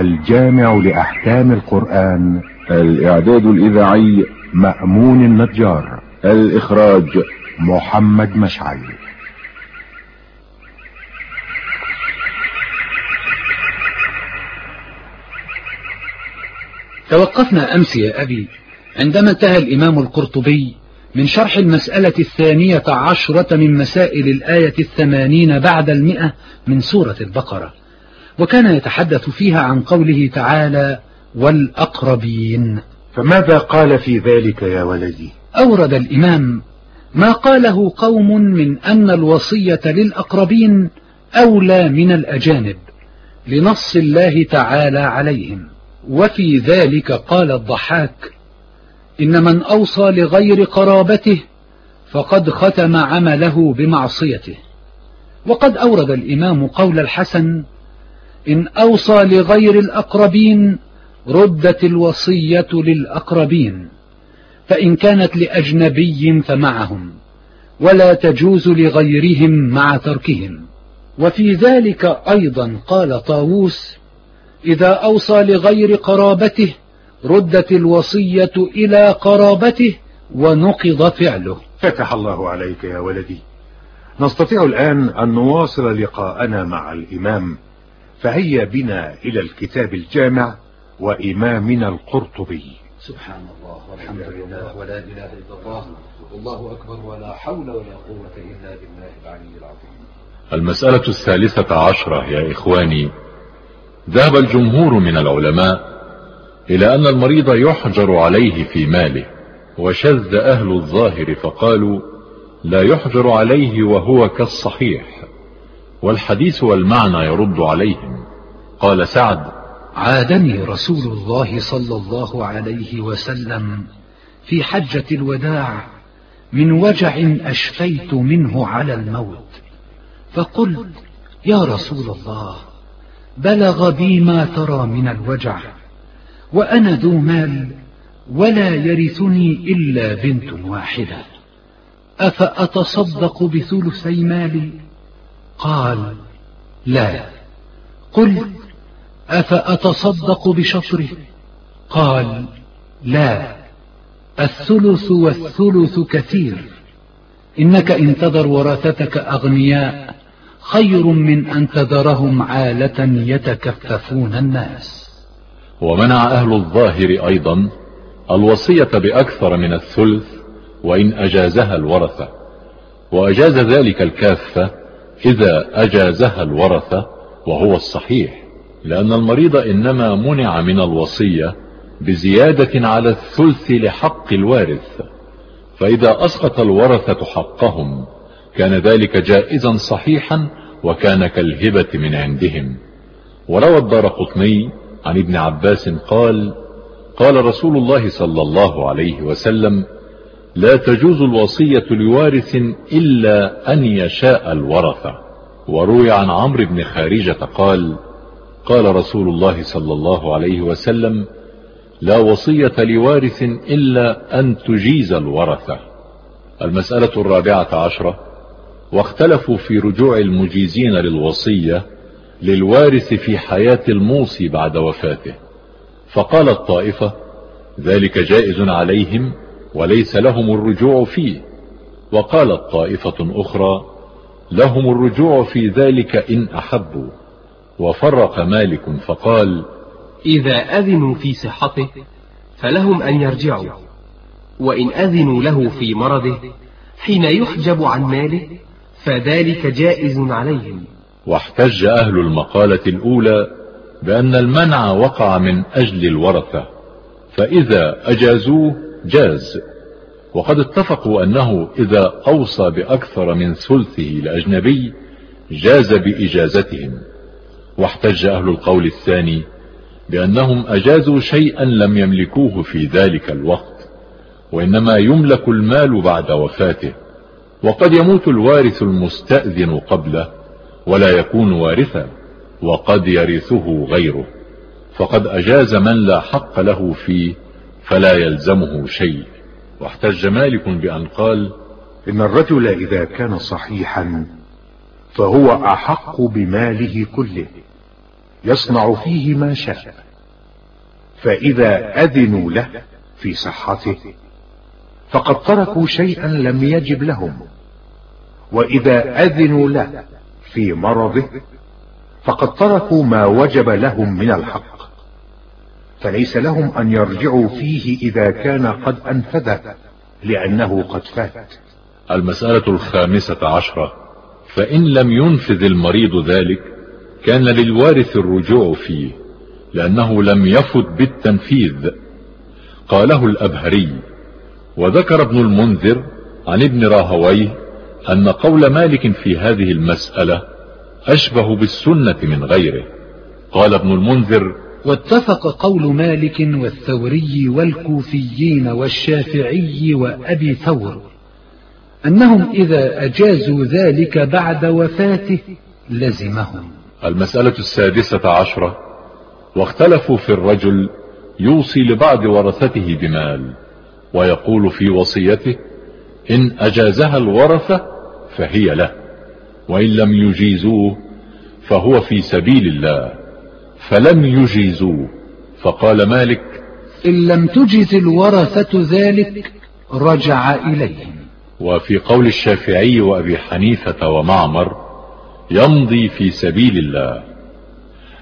الجامع لأحكام القرآن. الإعداد الإذاعي مأمون النجار. الإخراج محمد مشعل. توقفنا أمس يا أبي عندما انتهى الإمام القرطبي من شرح المسألة الثانية عشرة من مسائل الآية الثمانين بعد المئة من سورة البقرة. وكان يتحدث فيها عن قوله تعالى والأقربين. فماذا قال في ذلك يا ولدي؟ أورد الإمام ما قاله قوم من أن الوصية للأقربين أولى من الأجانب لنص الله تعالى عليهم. وفي ذلك قال الضحاك إن من أوصى لغير قرابته فقد ختم عمله بمعصيته. وقد أورد الإمام قول الحسن إن أوصى لغير الأقربين ردت الوصية للأقربين فإن كانت لأجنبي فمعهم ولا تجوز لغيرهم مع تركهم. وفي ذلك أيضا قال طاووس إذا أوصى لغير قرابته ردت الوصية إلى قرابته ونقض فعله. فتح الله عليك يا ولدي نستطيع الآن أن نواصل لقاءنا مع الإمام. فهيا بنا إلى الكتاب الجامع وإمامنا القرطبي. سبحان الله والحمد لله ولا إله إلا الله والله أكبر ولا حول ولا قوة إلا بالله العلي العظيم. المسألة الثالثة عشرة يا إخواني. ذهب الجمهور من العلماء إلى أن المريض يحجر عليه في ماله وشذ أهل الظاهر فقالوا لا يحجر عليه وهو كالصحيح. والحديث والمعنى يرد عليهم. قال سعد عادني رسول الله صلى الله عليه وسلم في حجة الوداع من وجع أشفيت منه على الموت. فقلت يا رسول الله بلغ بي ما ترى من الوجع وأنا ذو مال ولا يرثني إلا بنت واحدة. أفأتصدق بثلثي مالي؟ قال لا. قلت أفأتصدق بشطره؟ قال لا. الثلث والثلث كثير. إنك إن تذر ورثتك أغنياء خير من أن تذرهم عالة يتكففون الناس. ومنع أهل الظاهر أيضا الوصية بأكثر من الثلث وإن أجازها الورثة. وأجاز ذلك الكافة إذا أجازها الورثة وهو الصحيح لأن المريض إنما منع من الوصية بزيادة على الثلث لحق الوارث فإذا أسقط الورثة حقهم كان ذلك جائزا صحيحا وكان كالهبة من عندهم. وروى الدار قطني عن ابن عباس قال قال رسول الله صلى الله عليه وسلم لا تجوز الوصية لوارث إلا أن يشاء الورثة وروي عن عمرو بن خارجة قال قال رسول الله صلى الله عليه وسلم لا وصية لوارث إلا أن تجيز الورثة المسألة الرابعة عشرة واختلفوا في رجوع المجيزين للوصية للوارث في حياة الموصي بعد وفاته. فقال الطائفة ذلك جائز عليهم وليس لهم الرجوع فيه. وقالت طائفة أخرى لهم الرجوع في ذلك إن أحبوا. وفرق مالك فقال إذا أذنوا في صحته فلهم أن يرجعوا. وإن أذنوا له في مرضه حين يحجب عن ماله فذلك جائز عليهم. واحتج أهل المقالة الأولى بأن المنع وقع من أجل الورثة. فإذا أجازوه جاز. وقد اتفقوا أنه إذا أوصى بأكثر من ثلثه لأجنبي جاز بإجازتهم. واحتج أهل القول الثاني بأنهم أجازوا شيئا لم يملكوه في ذلك الوقت وإنما يملك المال بعد وفاته. وقد يموت الوارث المستأذن قبله ولا يكون وارثا وقد يرثه غيره. فقد أجاز من لا حق له فيه فلا يلزمه شيء. واحتج مالك بأن قال إن الرجل إذا كان صحيحا فهو أحق بماله كله يصنع فيه ما شاء فإذا أذنوا له في صحته فقد تركوا شيئا لم يجب لهم وإذا أذنوا له في مرضه فقد تركوا ما وجب لهم من الحق. فليس لهم أن يرجعوا فيه إذا كان قد أنفذه لأنه قد فات. المسألة الخامسة عشرة. فإن لم ينفذ المريض ذلك كان للوارث الرجوع فيه لأنه لم يفت بالتنفيذ. قاله الأبهري وذكر ابن المنذر عن ابن راهويه أن قول مالك في هذه المسألة أشبه بالسنة من غيره. قال ابن المنذر واتفق قول مالك والثوري والكوفيين والشافعي وأبي ثور أنهم إذا أجازوا ذلك بعد وفاته لزمهم. المسألة السادسة عشرة. واختلفوا في الرجل يوصي لبعض ورثته بمال ويقول في وصيته إن أجازها الورثة فهي له وإن لم يجيزوه فهو في سبيل الله. فلم يجيزوه فقال مالك إن لم تجز الورثة ذلك رجع إليهم وفي قول الشافعي وأبي حنيفة ومعمر يمضي في سبيل الله.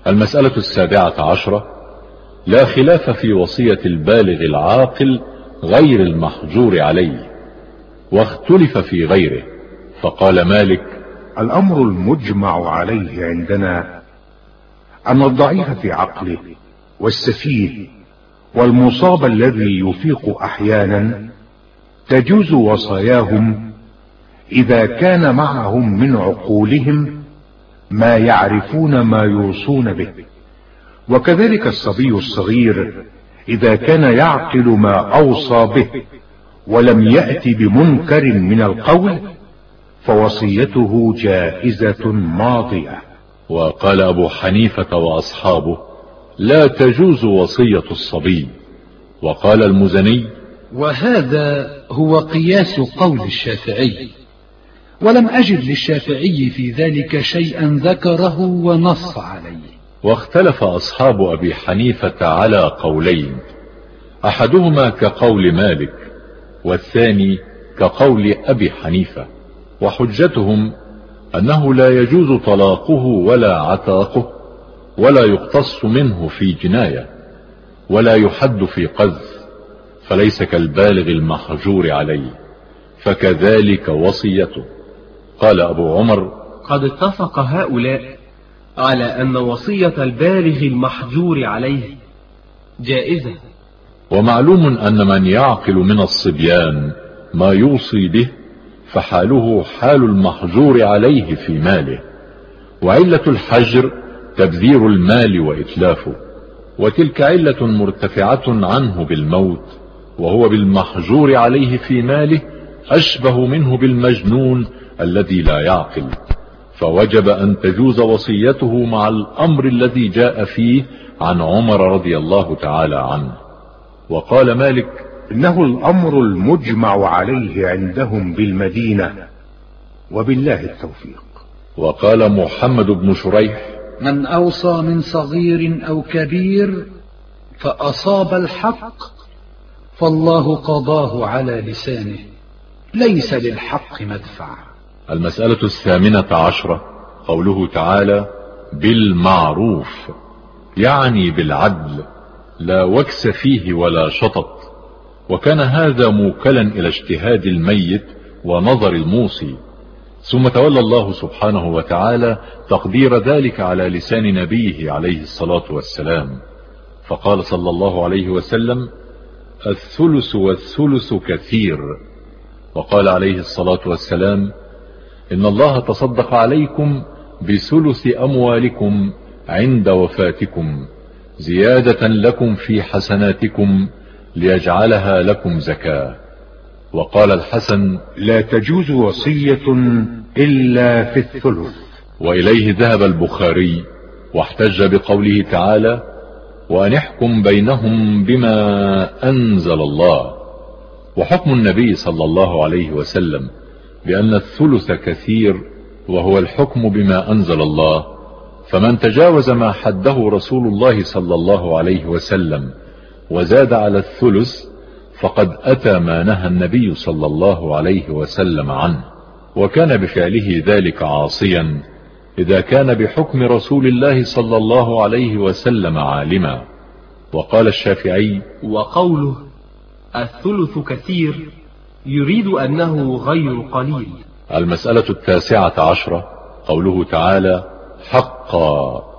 المسألة السابعة عشرة لا خلاف في وصية البالغ العاقل غير المحجور عليه واختلف في غيره. فقال مالك الأمر المجمع عليه عندنا أن الضعيف في عقله والسفيه والمصاب الذي يفيق أحيانا تجوز وصاياهم إذا كان معهم من عقولهم ما يعرفون ما يوصون به. وكذلك الصبي الصغير إذا كان يعقل ما أوصى به ولم يأت بمنكر من القول فوصيته جائزة ماضية. وقال أبو حنيفة وأصحابه لا تجوز وصية الصبي. وقال المزني وهذا هو قياس قول الشافعي. ولم أجد للشافعي في ذلك شيئا ذكره ونص عليه. واختلف أصحاب أبي حنيفة على قولين أحدهما كقول مالك والثاني كقول أبي حنيفة وحجتهم أنه لا يجوز طلاقه ولا عتاقه ولا يقتص منه في جناية ولا يحد في قذف فليس كالبالغ المحجور عليه فكذلك وصيته. قال أبو عمر قد اتفق هؤلاء على أن وصية البالغ المحجور عليه جائزة. ومعلوم أن من يعقل من الصبيان ما يوصي به فحاله حال المحجور عليه في ماله. وعلة الحجر تبذير المال وإتلافه. وتلك علة مرتفعة عنه بالموت وهو بالمحجور عليه في ماله أشبه منه بالمجنون الذي لا يعقل. فوجب أن تجوز وصيته مع الأمر الذي جاء فيه عن عمر رضي الله تعالى عنه. وقال مالك إنه الأمر المجمع عليه عندهم بالمدينة وبالله التوفيق. وقال محمد بن شريح من أوصى من صغير أو كبير فأصاب الحق فالله قضاه على لسانه ليس للحق مدفع. المسألة الثامنة عشرة قوله تعالى بالمعروف يعني بالعدل لا وكس فيه ولا شطط. وكان هذا موكلا إلى اجتهاد الميت ونظر الموصي. ثم تولى الله سبحانه وتعالى تقدير ذلك على لسان نبيه عليه الصلاة والسلام. فقال صلى الله عليه وسلم الثلث والثلث كثير. وقال عليه الصلاة والسلام إن الله تصدق عليكم بثلث أموالكم عند وفاتكم زيادة لكم في حسناتكم ليجعلها لكم زكاة. وقال الحسن لا تجوز وصية إلا في الثلث. وإليه ذهب البخاري واحتج بقوله تعالى وأن احكم بينهم بما أنزل الله وحكم النبي صلى الله عليه وسلم بأن الثلث كثير وهو الحكم بما أنزل الله. فمن تجاوز ما حده رسول الله صلى الله عليه وسلم وزاد على الثلث فقد أتى ما نهى النبي صلى الله عليه وسلم عنه. وكان بفعله ذلك عاصيا إذا كان بحكم رسول الله صلى الله عليه وسلم عالما. وقال الشافعي وقوله الثلث كثير يريد أنه غير قليل. المسألة التاسعة عشرة قوله تعالى حقا.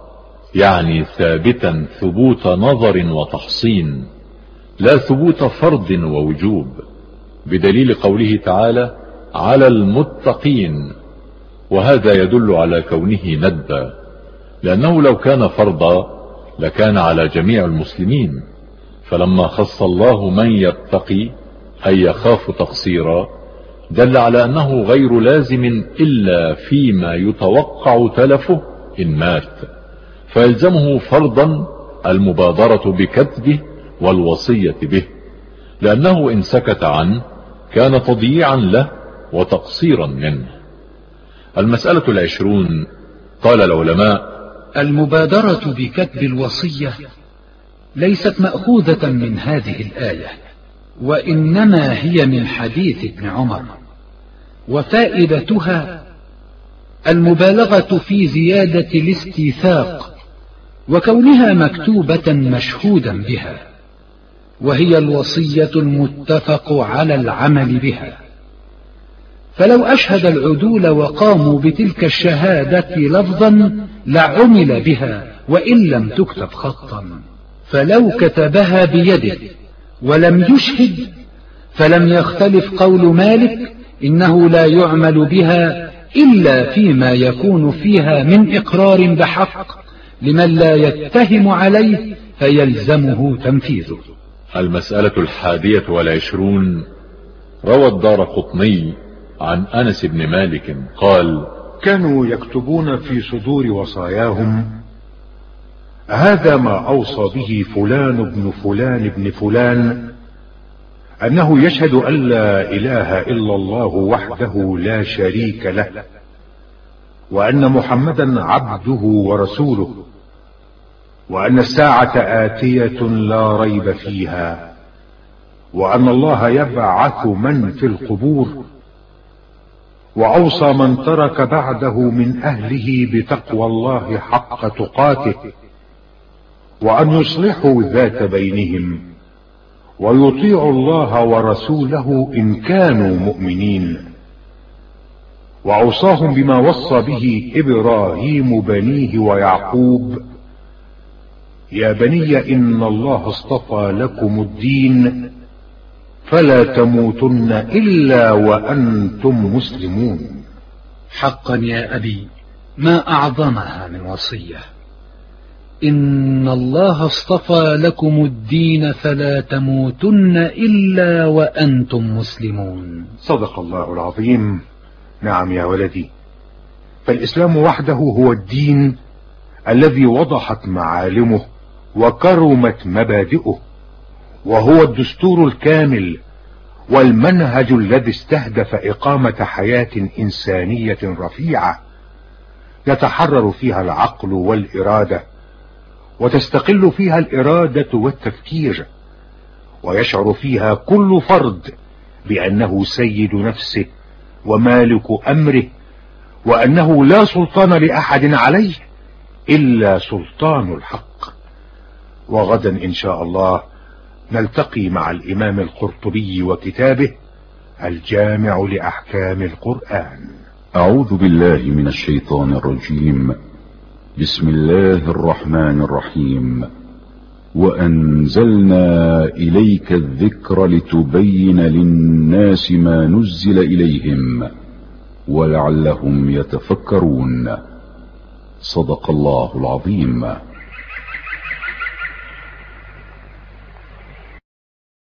يعني ثابتا ثبوت نظر وتحصين لا ثبوت فرض ووجوب بدليل قوله تعالى على المتقين وهذا يدل على كونه ندبا لأنه لو كان فرضا لكان على جميع المسلمين. فلما خص الله من يتقي أي يخاف تقصيرا دل على أنه غير لازم إلا فيما يتوقع تلفه إن مات. فيلزمه فرضا المبادرة بكتبه والوصية به لأنه إن سكت عنه كان تضييعا له وتقصيرا منه. المسألة العشرون قال العلماء المبادرة بكتب الوصية ليست مأخوذة من هذه الآية وإنما هي من حديث ابن عمر. وفائدتها المبالغة في زيادة الاستيثاق وكونها مكتوبة مشهودا بها وهي الوصية المتفق على العمل بها. فلو أشهد العدول وقاموا بتلك الشهادة لفظا لعمل بها وإن لم تكتب خطا. فلو كتبها بيده ولم يشهد فلم يختلف قول مالك إنه لا يعمل بها إلا فيما يكون فيها من إقرار بحق لمن لا يتهم عليه فيلزمه تنفيذه. المسألة الحادية والعشرون روى الدار قطني عن أنس بن مالك قال كانوا يكتبون في صدور وصاياهم هذا ما أوصى به فلان ابن فلان ابن فلان أنه يشهد أن لا إله إلا الله وحده لا شريك له وأن محمدا عبده ورسوله. وأن الساعة آتية لا ريب فيها وأن الله يبعث من في القبور وأوصى من ترك بعده من أهله بتقوى الله حق تقاته وأن يصلحوا ذات بينهم ويطيعوا الله ورسوله إن كانوا مؤمنين. وأوصاهم بما وصى به إبراهيم بنيه ويعقوب يا بني إن الله اصطفى لكم الدين فلا تموتن إلا وأنتم مسلمون. حقا يا أبي ما أعظمها من وصية. إن الله اصطفى لكم الدين فلا تموتن إلا وأنتم مسلمون. صدق الله العظيم. نعم يا ولدي. فالإسلام وحده هو الدين الذي وضحت معالمه. وكرمت مبادئه وهو الدستور الكامل والمنهج الذي استهدف إقامة حياة إنسانية رفيعة يتحرر فيها العقل والإرادة وتستقل فيها الإرادة والتفكير ويشعر فيها كل فرد بأنه سيد نفسه ومالك أمره وأنه لا سلطان لأحد عليه إلا سلطان الحق. وغدا إن شاء الله نلتقي مع الإمام القرطبي وكتابه الجامع لأحكام القرآن. أعوذ بالله من الشيطان الرجيم. بسم الله الرحمن الرحيم. وأنزلنا إليك الذكر لتبين للناس ما نزل إليهم ولعلهم يتفكرون. صدق الله العظيم.